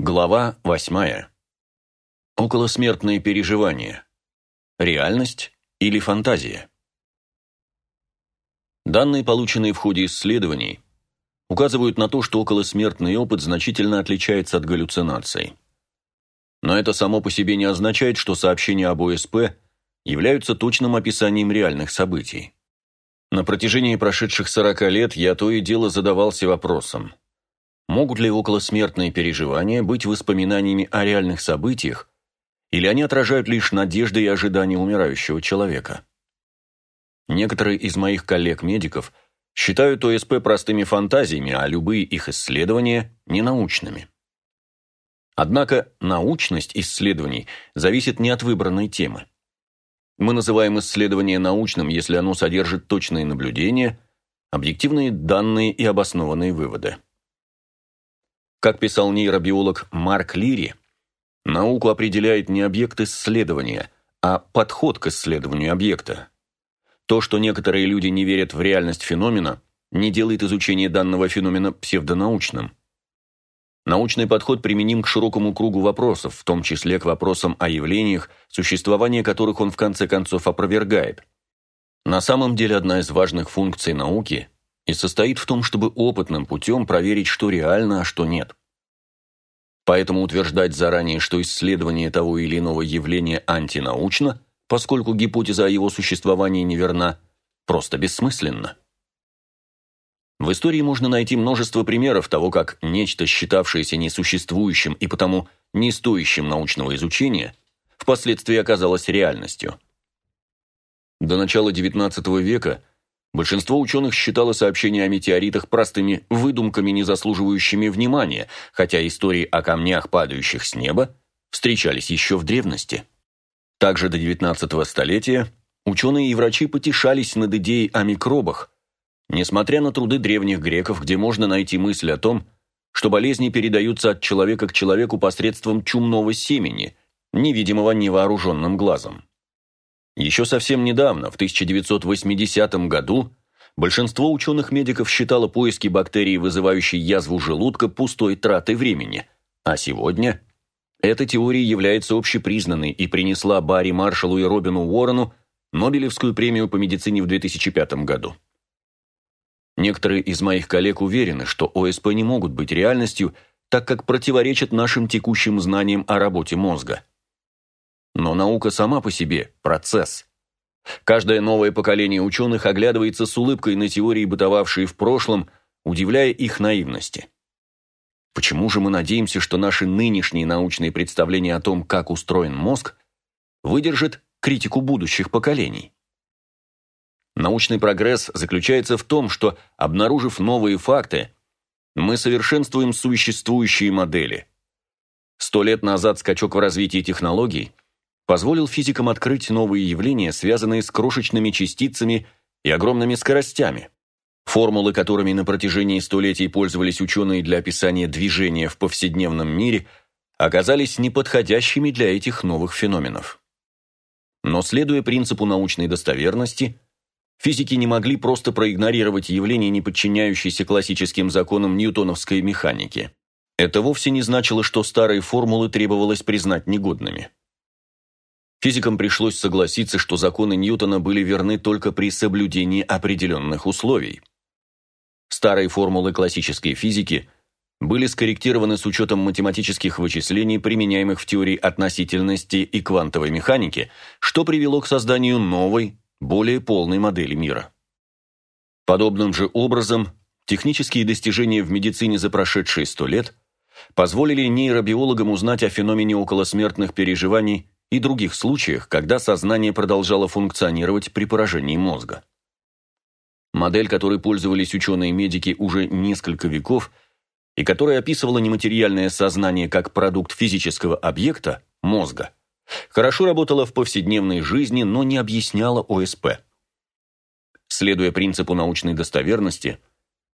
Глава восьмая. Околосмертные переживания. Реальность или фантазия? Данные, полученные в ходе исследований, указывают на то, что околосмертный опыт значительно отличается от галлюцинаций. Но это само по себе не означает, что сообщения об ОСП являются точным описанием реальных событий. На протяжении прошедших 40 лет я то и дело задавался вопросом – Могут ли околосмертные переживания быть воспоминаниями о реальных событиях, или они отражают лишь надежды и ожидания умирающего человека? Некоторые из моих коллег-медиков считают ОСП простыми фантазиями, а любые их исследования – ненаучными. Однако научность исследований зависит не от выбранной темы. Мы называем исследование научным, если оно содержит точные наблюдения, объективные данные и обоснованные выводы. Как писал нейробиолог Марк Лири, науку определяет не объект исследования, а подход к исследованию объекта. То, что некоторые люди не верят в реальность феномена, не делает изучение данного феномена псевдонаучным. Научный подход применим к широкому кругу вопросов, в том числе к вопросам о явлениях, существование которых он в конце концов опровергает. На самом деле одна из важных функций науки и состоит в том, чтобы опытным путем проверить, что реально, а что нет. Поэтому утверждать заранее, что исследование того или иного явления антинаучно, поскольку гипотеза о его существовании неверна, просто бессмысленно. В истории можно найти множество примеров того, как нечто, считавшееся несуществующим и потому не стоящим научного изучения, впоследствии оказалось реальностью. До начала XIX века Большинство ученых считало сообщения о метеоритах простыми выдумками, не заслуживающими внимания, хотя истории о камнях, падающих с неба, встречались еще в древности. Также до 19 столетия ученые и врачи потешались над идеей о микробах, несмотря на труды древних греков, где можно найти мысль о том, что болезни передаются от человека к человеку посредством чумного семени, невидимого невооруженным глазом. Еще совсем недавно, в 1980 году, большинство ученых-медиков считало поиски бактерий, вызывающей язву желудка, пустой тратой времени. А сегодня эта теория является общепризнанной и принесла Барри Маршалу и Робину Уоррену Нобелевскую премию по медицине в 2005 году. Некоторые из моих коллег уверены, что ОСП не могут быть реальностью, так как противоречат нашим текущим знаниям о работе мозга. Но наука сама по себе – процесс. Каждое новое поколение ученых оглядывается с улыбкой на теории, бытовавшие в прошлом, удивляя их наивности. Почему же мы надеемся, что наши нынешние научные представления о том, как устроен мозг, выдержат критику будущих поколений? Научный прогресс заключается в том, что, обнаружив новые факты, мы совершенствуем существующие модели. Сто лет назад скачок в развитии технологий – позволил физикам открыть новые явления, связанные с крошечными частицами и огромными скоростями. Формулы, которыми на протяжении столетий пользовались ученые для описания движения в повседневном мире, оказались неподходящими для этих новых феноменов. Но следуя принципу научной достоверности, физики не могли просто проигнорировать явления, не подчиняющиеся классическим законам ньютоновской механики. Это вовсе не значило, что старые формулы требовалось признать негодными. Физикам пришлось согласиться, что законы Ньютона были верны только при соблюдении определенных условий. Старые формулы классической физики были скорректированы с учетом математических вычислений, применяемых в теории относительности и квантовой механики, что привело к созданию новой, более полной модели мира. Подобным же образом, технические достижения в медицине за прошедшие сто лет позволили нейробиологам узнать о феномене околосмертных переживаний и других случаях, когда сознание продолжало функционировать при поражении мозга. Модель, которой пользовались ученые-медики уже несколько веков, и которая описывала нематериальное сознание как продукт физического объекта, мозга, хорошо работала в повседневной жизни, но не объясняла ОСП. Следуя принципу научной достоверности,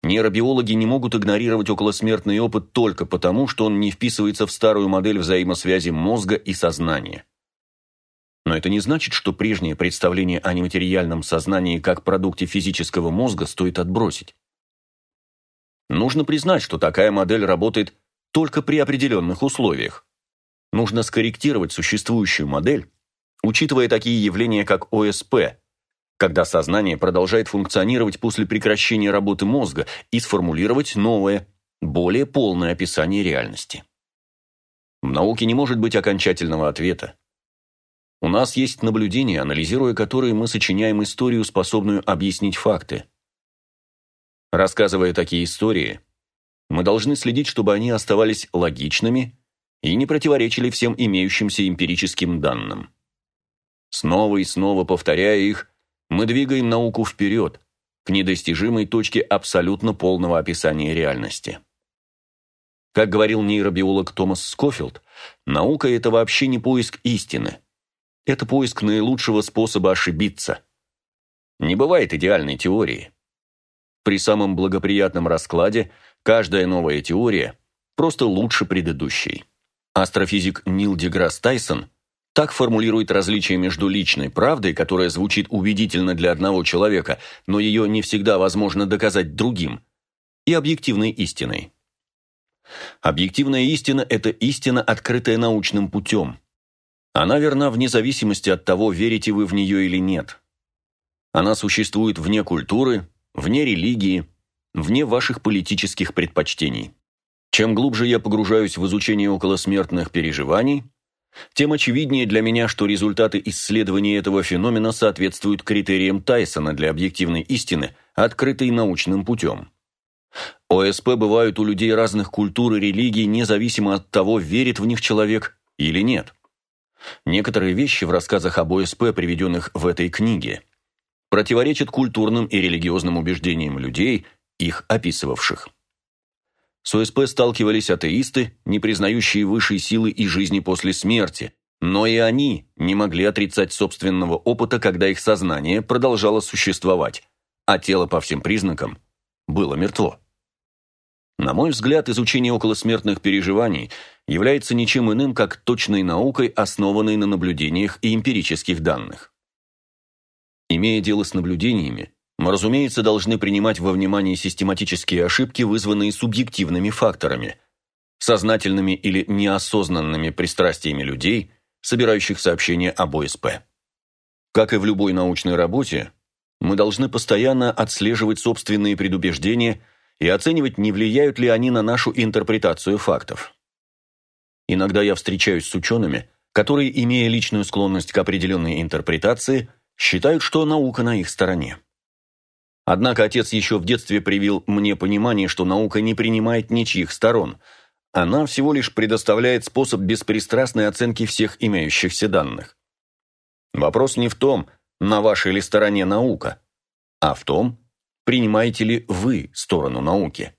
нейробиологи не могут игнорировать околосмертный опыт только потому, что он не вписывается в старую модель взаимосвязи мозга и сознания. Но это не значит, что прежнее представление о нематериальном сознании как продукте физического мозга стоит отбросить. Нужно признать, что такая модель работает только при определенных условиях. Нужно скорректировать существующую модель, учитывая такие явления, как ОСП, когда сознание продолжает функционировать после прекращения работы мозга, и сформулировать новое, более полное описание реальности. В науке не может быть окончательного ответа. У нас есть наблюдения, анализируя которые мы сочиняем историю, способную объяснить факты. Рассказывая такие истории, мы должны следить, чтобы они оставались логичными и не противоречили всем имеющимся эмпирическим данным. Снова и снова повторяя их, мы двигаем науку вперед, к недостижимой точке абсолютно полного описания реальности. Как говорил нейробиолог Томас Скофилд, наука – это вообще не поиск истины. Это поиск наилучшего способа ошибиться. Не бывает идеальной теории. При самом благоприятном раскладе каждая новая теория просто лучше предыдущей. Астрофизик Нил Деграсс Тайсон так формулирует различие между личной правдой, которая звучит убедительно для одного человека, но ее не всегда возможно доказать другим, и объективной истиной. Объективная истина – это истина, открытая научным путем. Она верна вне зависимости от того, верите вы в нее или нет. Она существует вне культуры, вне религии, вне ваших политических предпочтений. Чем глубже я погружаюсь в изучение околосмертных переживаний, тем очевиднее для меня, что результаты исследования этого феномена соответствуют критериям Тайсона для объективной истины, открытой научным путем. ОСП бывают у людей разных культур и религий, независимо от того, верит в них человек или нет. Некоторые вещи в рассказах об ОСП, приведенных в этой книге, противоречат культурным и религиозным убеждениям людей, их описывавших. С ОСП сталкивались атеисты, не признающие высшей силы и жизни после смерти, но и они не могли отрицать собственного опыта, когда их сознание продолжало существовать, а тело по всем признакам было мертво. На мой взгляд, изучение околосмертных переживаний является ничем иным, как точной наукой, основанной на наблюдениях и эмпирических данных. Имея дело с наблюдениями, мы, разумеется, должны принимать во внимание систематические ошибки, вызванные субъективными факторами, сознательными или неосознанными пристрастиями людей, собирающих сообщения об ОСП. Как и в любой научной работе, мы должны постоянно отслеживать собственные предубеждения и оценивать, не влияют ли они на нашу интерпретацию фактов. Иногда я встречаюсь с учеными, которые, имея личную склонность к определенной интерпретации, считают, что наука на их стороне. Однако отец еще в детстве привил мне понимание, что наука не принимает ничьих сторон. Она всего лишь предоставляет способ беспристрастной оценки всех имеющихся данных. Вопрос не в том, на вашей ли стороне наука, а в том, принимаете ли вы сторону науки.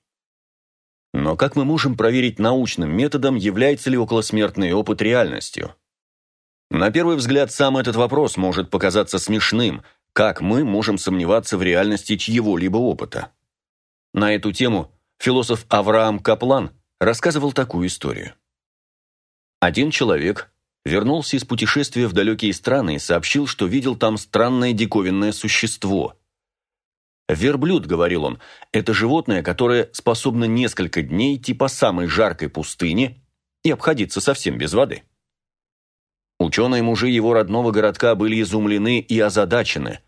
Но как мы можем проверить научным методом, является ли околосмертный опыт реальностью? На первый взгляд, сам этот вопрос может показаться смешным. Как мы можем сомневаться в реальности чьего-либо опыта? На эту тему философ Авраам Каплан рассказывал такую историю. Один человек вернулся из путешествия в далекие страны и сообщил, что видел там странное диковинное существо. «Верблюд», — говорил он, — «это животное, которое способно несколько дней идти по самой жаркой пустыне и обходиться совсем без воды». Ученые мужи его родного городка были изумлены и озадачены.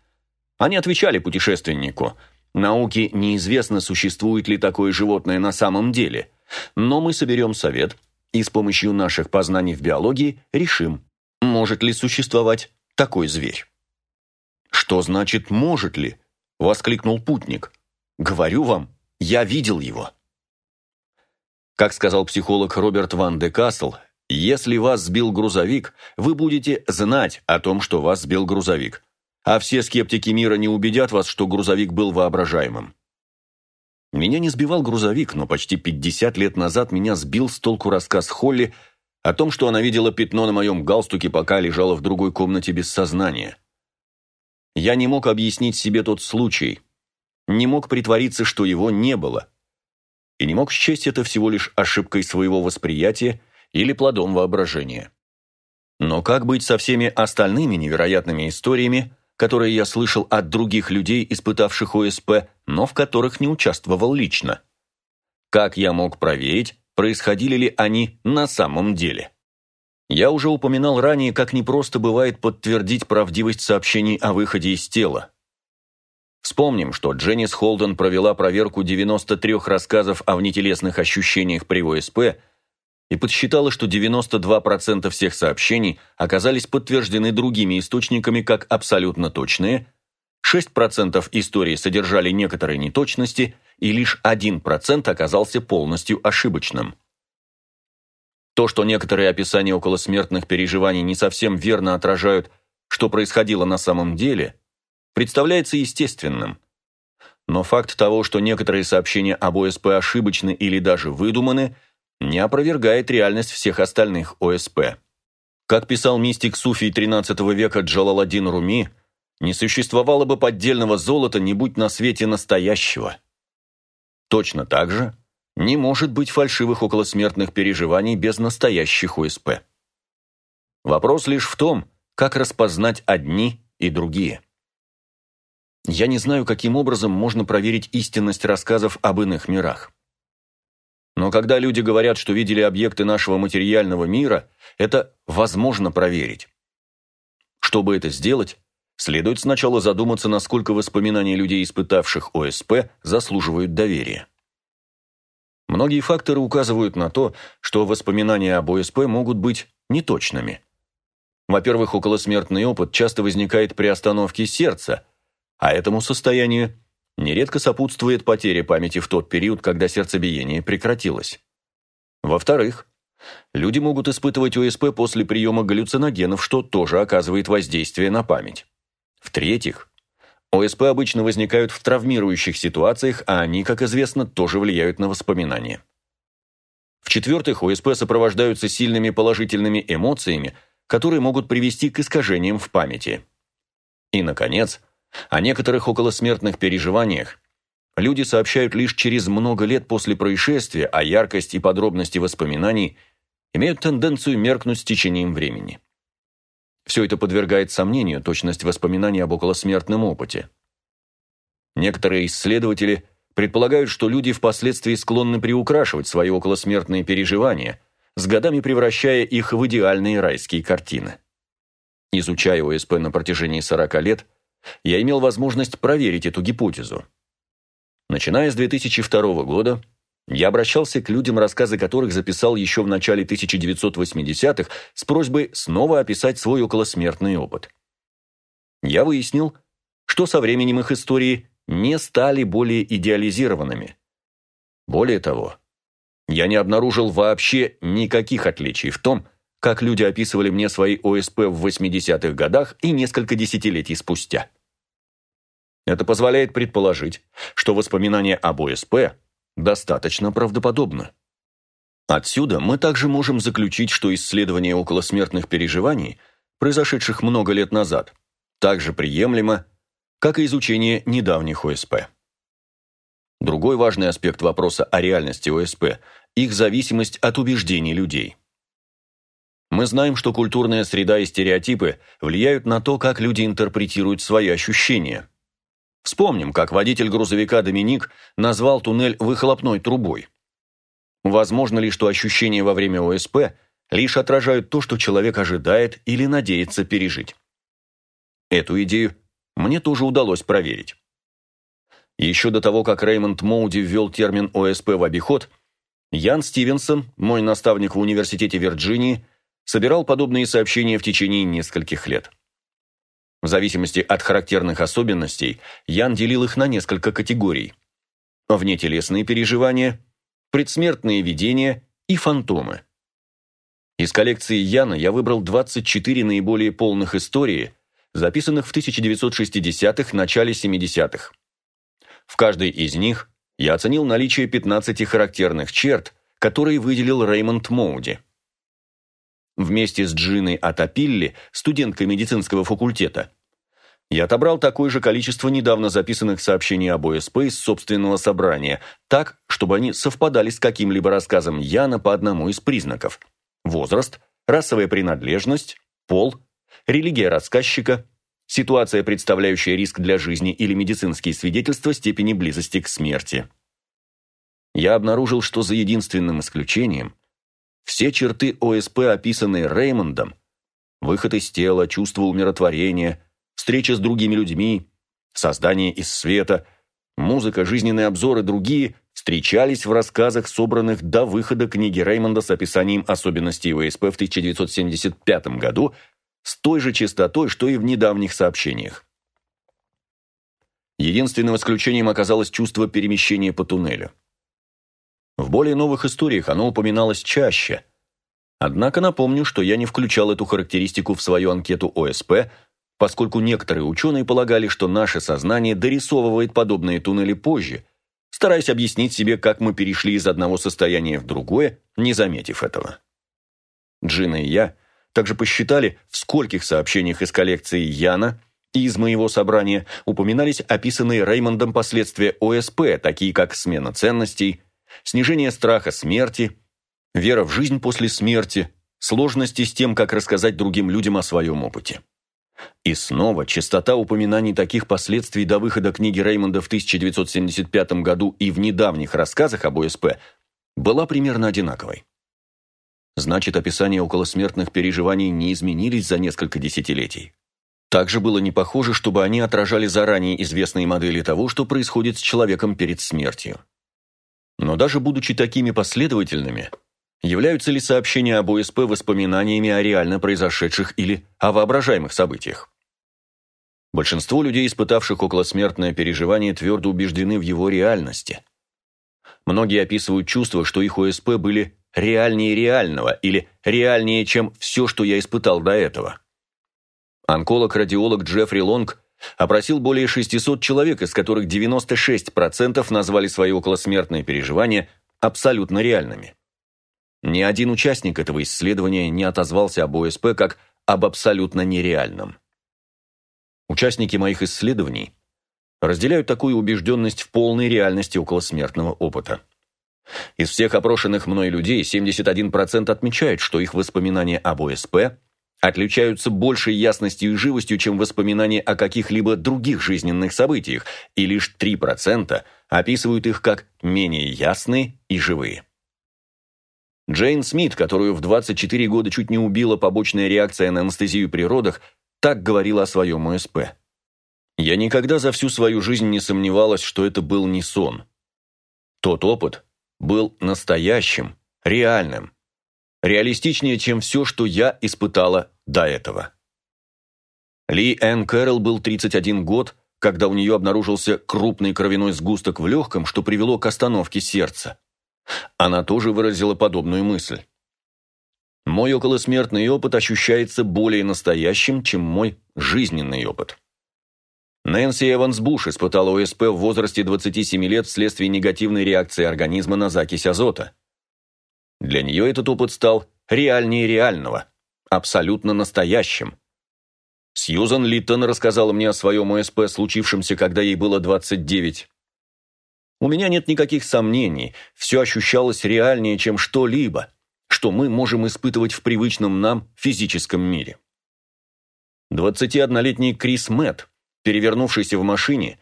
Они отвечали путешественнику, «Науке неизвестно, существует ли такое животное на самом деле, но мы соберем совет, и с помощью наших познаний в биологии решим, может ли существовать такой зверь. «Что значит «может ли»?» – воскликнул путник. «Говорю вам, я видел его». Как сказал психолог Роберт Ван де Кассел, если вас сбил грузовик, вы будете знать о том, что вас сбил грузовик. А все скептики мира не убедят вас, что грузовик был воображаемым. Меня не сбивал грузовик, но почти 50 лет назад меня сбил с толку рассказ Холли о том, что она видела пятно на моем галстуке, пока лежала в другой комнате без сознания. Я не мог объяснить себе тот случай, не мог притвориться, что его не было, и не мог счесть это всего лишь ошибкой своего восприятия или плодом воображения. Но как быть со всеми остальными невероятными историями, которые я слышал от других людей, испытавших ОСП, но в которых не участвовал лично. Как я мог проверить, происходили ли они на самом деле. Я уже упоминал ранее, как непросто бывает подтвердить правдивость сообщений о выходе из тела. Вспомним, что Дженнис Холден провела проверку 93 рассказов о внетелесных ощущениях при ОСП и подсчитала, что 92% всех сообщений оказались подтверждены другими источниками как абсолютно точные, 6% историй содержали некоторые неточности и лишь 1% оказался полностью ошибочным. То, что некоторые описания околосмертных переживаний не совсем верно отражают, что происходило на самом деле – представляется естественным. Но факт того, что некоторые сообщения об ОСП ошибочны или даже выдуманы, не опровергает реальность всех остальных ОСП. Как писал мистик Суфий XIII века Джалаладдин Руми, не существовало бы поддельного золота, не будь на свете настоящего. Точно так же не может быть фальшивых околосмертных переживаний без настоящих ОСП. Вопрос лишь в том, как распознать одни и другие. Я не знаю, каким образом можно проверить истинность рассказов об иных мирах. Но когда люди говорят, что видели объекты нашего материального мира, это возможно проверить. Чтобы это сделать, следует сначала задуматься, насколько воспоминания людей, испытавших ОСП, заслуживают доверия. Многие факторы указывают на то, что воспоминания об ОСП могут быть неточными. Во-первых, околосмертный опыт часто возникает при остановке сердца – а этому состоянию нередко сопутствует потеря памяти в тот период, когда сердцебиение прекратилось. Во-вторых, люди могут испытывать ОСП после приема галлюциногенов, что тоже оказывает воздействие на память. В-третьих, ОСП обычно возникают в травмирующих ситуациях, а они, как известно, тоже влияют на воспоминания. В-четвертых, ОСП сопровождаются сильными положительными эмоциями, которые могут привести к искажениям в памяти. И, наконец, о некоторых околосмертных переживаниях люди сообщают лишь через много лет после происшествия, а яркость и подробности воспоминаний имеют тенденцию меркнуть с течением времени. Все это подвергает сомнению точность воспоминаний об околосмертном опыте. Некоторые исследователи предполагают, что люди впоследствии склонны приукрашивать свои околосмертные переживания, с годами превращая их в идеальные райские картины. Изучая ОСП на протяжении 40 лет, я имел возможность проверить эту гипотезу. Начиная с 2002 года, я обращался к людям, рассказы которых записал еще в начале 1980-х, с просьбой снова описать свой околосмертный опыт. Я выяснил, что со временем их истории не стали более идеализированными. Более того, я не обнаружил вообще никаких отличий в том, как люди описывали мне свои ОСП в 80-х годах и несколько десятилетий спустя. Это позволяет предположить, что воспоминания об ОСП достаточно правдоподобны. Отсюда мы также можем заключить, что исследование околосмертных переживаний, произошедших много лет назад, также приемлемо, как и изучение недавних ОСП. Другой важный аспект вопроса о реальности ОСП – их зависимость от убеждений людей. Мы знаем, что культурная среда и стереотипы влияют на то, как люди интерпретируют свои ощущения. Вспомним, как водитель грузовика Доминик назвал туннель выхлопной трубой. Возможно ли, что ощущения во время ОСП лишь отражают то, что человек ожидает или надеется пережить? Эту идею мне тоже удалось проверить. Еще до того, как Реймонд Моуди ввел термин ОСП в обиход, Ян Стивенсон, мой наставник в Университете Вирджинии, собирал подобные сообщения в течение нескольких лет. В зависимости от характерных особенностей, Ян делил их на несколько категорий. Внетелесные переживания, предсмертные видения и фантомы. Из коллекции Яна я выбрал 24 наиболее полных истории, записанных в 1960-х, начале 70-х. В каждой из них я оценил наличие 15 характерных черт, которые выделил Реймонд Моуди. Вместе с Джиной Атапилли, студенткой медицинского факультета, я отобрал такое же количество недавно записанных сообщений об ОСП из собственного собрания, так, чтобы они совпадали с каким-либо рассказом Яна по одному из признаков. Возраст, расовая принадлежность, пол, религия рассказчика, ситуация, представляющая риск для жизни или медицинские свидетельства степени близости к смерти. я обнаружил, что за единственным исключением все черты ОСП, описанные Реймондом, выход из тела, чувство умиротворения, встреча с другими людьми, создание из света, музыка, жизненный обзор и другие встречались в рассказах, собранных до выхода книги Реймонда с описанием особенностей ОСП в 1975 году с той же частотой, что и в недавних сообщениях. Единственным исключением оказалось чувство перемещения по туннелю. В более новых историях оно упоминалось чаще. Однако напомню, что я не включал эту характеристику в свою анкету ОСП, поскольку некоторые ученые полагали, что наше сознание дорисовывает подобные туннели позже, стараясь объяснить себе, как мы перешли из одного состояния в другое, не заметив этого. Джина и я также посчитали, в скольких сообщениях из коллекции Яна и из моего собрания упоминались описанные Реймондом последствия ОСП, такие как смена ценностей, снижение страха смерти, вера в жизнь после смерти, сложности с тем, как рассказать другим людям о своем опыте. И снова частота упоминаний таких последствий до выхода книги Реймонда в 1975 году и в недавних рассказах об ОСП была примерно одинаковой. Значит, описания околосмертных переживаний не изменились за несколько десятилетий. Также было не похоже, чтобы они отражали заранее известные модели того, что происходит с человеком перед смертью. Но даже будучи такими последовательными, являются ли сообщения об ОСП воспоминаниями о реально произошедших или о воображаемых событиях? Большинство людей, испытавших околосмертное переживание, твердо убеждены в его реальности. Многие описывают чувство, что их ОСП были реальнее реального или реальнее, чем все, что я испытал до этого. Онколог-радиолог Джеффри Лонг опросил более 600 человек, из которых 96% назвали свои околосмертные переживания абсолютно реальными. Ни один участник этого исследования не отозвался об ОСП как об абсолютно нереальном. Участники моих исследований разделяют такую убежденность в полной реальности околосмертного опыта. Из всех опрошенных мной людей 71% отмечают, что их воспоминания об ОСП отличаются большей ясностью и живостью, чем воспоминания о каких-либо других жизненных событиях, и лишь 3% описывают их как менее ясные и живые. Джейн Смит, которую в 24 года чуть не убила побочная реакция на анестезию при родах, так говорила о своем ОСП. «Я никогда за всю свою жизнь не сомневалась, что это был не сон. Тот опыт был настоящим, реальным, реалистичнее, чем все, что я испытала до этого. Ли Энн Кэрролл был 31 год, когда у нее обнаружился крупный кровяной сгусток в легком, что привело к остановке сердца. Она тоже выразила подобную мысль. Мой околосмертный опыт ощущается более настоящим, чем мой жизненный опыт. Нэнси Эванс Буш испытала ОСП в возрасте 27 лет вследствие негативной реакции организма на закись азота. Для нее этот опыт стал реальнее реального, абсолютно настоящим. Сьюзан Литтон рассказала мне о своем ОСП, случившемся, когда ей было 29. У меня нет никаких сомнений, все ощущалось реальнее, чем что-либо, что мы можем испытывать в привычном нам физическом мире. 21-летний Крис Мэтт, перевернувшийся в машине,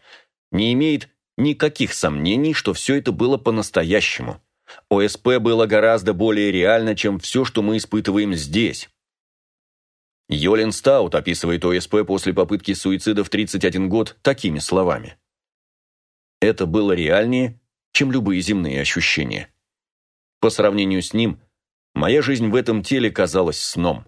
не имеет никаких сомнений, что все это было по-настоящему. ОСП было гораздо более реально, чем все, что мы испытываем здесь. Йолин Стаут описывает ОСП после попытки суицида в 31 год такими словами. Это было реальнее, чем любые земные ощущения. По сравнению с ним, моя жизнь в этом теле казалась сном.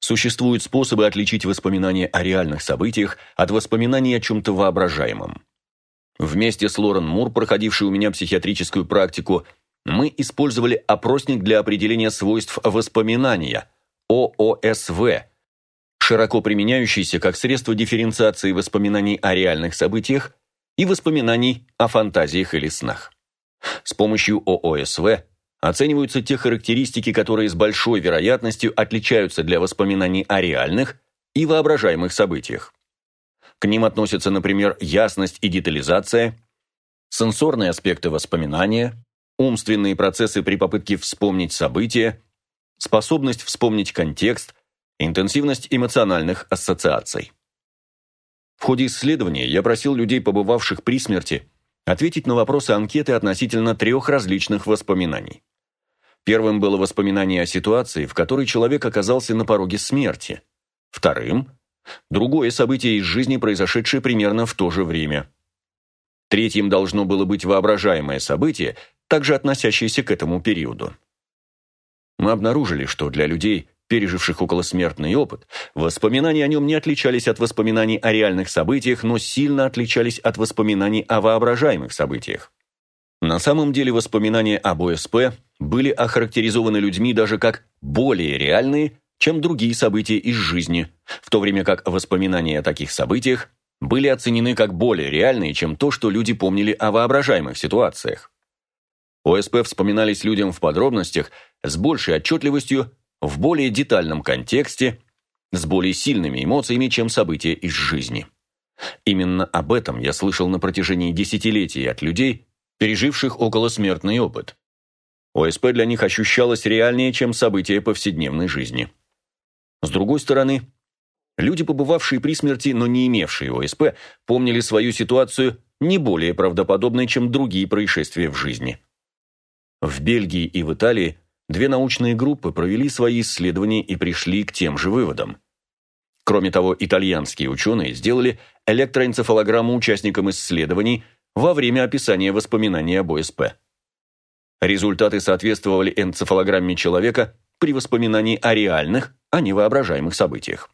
Существуют способы отличить воспоминания о реальных событиях от воспоминаний о чем-то воображаемом. Вместе с Лорен Мур, проходившей у меня психиатрическую практику, мы использовали опросник для определения свойств воспоминания, ООСВ, широко применяющийся как средство дифференциации воспоминаний о реальных событиях и воспоминаний о фантазиях или снах. С помощью ООСВ оцениваются те характеристики, которые с большой вероятностью отличаются для воспоминаний о реальных и воображаемых событиях. К ним относятся, например, ясность и детализация, сенсорные аспекты воспоминания, умственные процессы при попытке вспомнить события, способность вспомнить контекст, интенсивность эмоциональных ассоциаций. В ходе исследования я просил людей, побывавших при смерти, ответить на вопросы анкеты относительно трех различных воспоминаний. Первым было воспоминание о ситуации, в которой человек оказался на пороге смерти. Вторым – другое событие из жизни, произошедшее примерно в то же время. Третьим должно было быть воображаемое событие, также относящееся к этому периоду. Мы обнаружили, что для людей, переживших околосмертный опыт, воспоминания о нем не отличались от воспоминаний о реальных событиях, но сильно отличались от воспоминаний о воображаемых событиях. На самом деле воспоминания об ОСП были охарактеризованы людьми даже как более реальные, чем другие события из жизни, в то время как воспоминания о таких событиях были оценены как более реальные, чем то, что люди помнили о воображаемых ситуациях. ОСП вспоминались людям в подробностях, с большей отчетливостью, в более детальном контексте, с более сильными эмоциями, чем события из жизни. Именно об этом я слышал на протяжении десятилетий от людей, переживших околосмертный опыт. ОСП для них ощущалось реальнее, чем события повседневной жизни. С другой стороны, люди, побывавшие при смерти, но не имевшие ОСП, помнили свою ситуацию не более правдоподобной, чем другие происшествия в жизни. В Бельгии и в Италии две научные группы провели свои исследования и пришли к тем же выводам. Кроме того, итальянские ученые сделали электроэнцефалограмму участникам исследований во время описания воспоминаний об ОСП. Результаты соответствовали энцефалограмме человека при воспоминании о реальных, а не воображаемых событиях.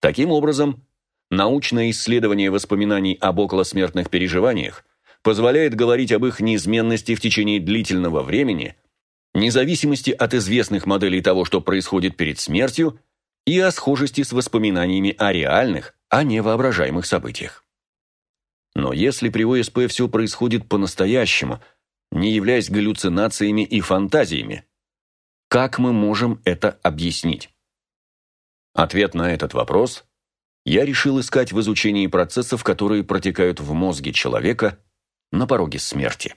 Таким образом, научное исследование воспоминаний об околосмертных переживаниях позволяет говорить об их неизменности в течение длительного времени, независимости от известных моделей того, что происходит перед смертью, и о схожести с воспоминаниями о реальных, а не воображаемых событиях. Но если при ОСП все происходит по-настоящему, не являясь галлюцинациями и фантазиями, как мы можем это объяснить? Ответ на этот вопрос я решил искать в изучении процессов, которые протекают в мозге человека на пороге смерти.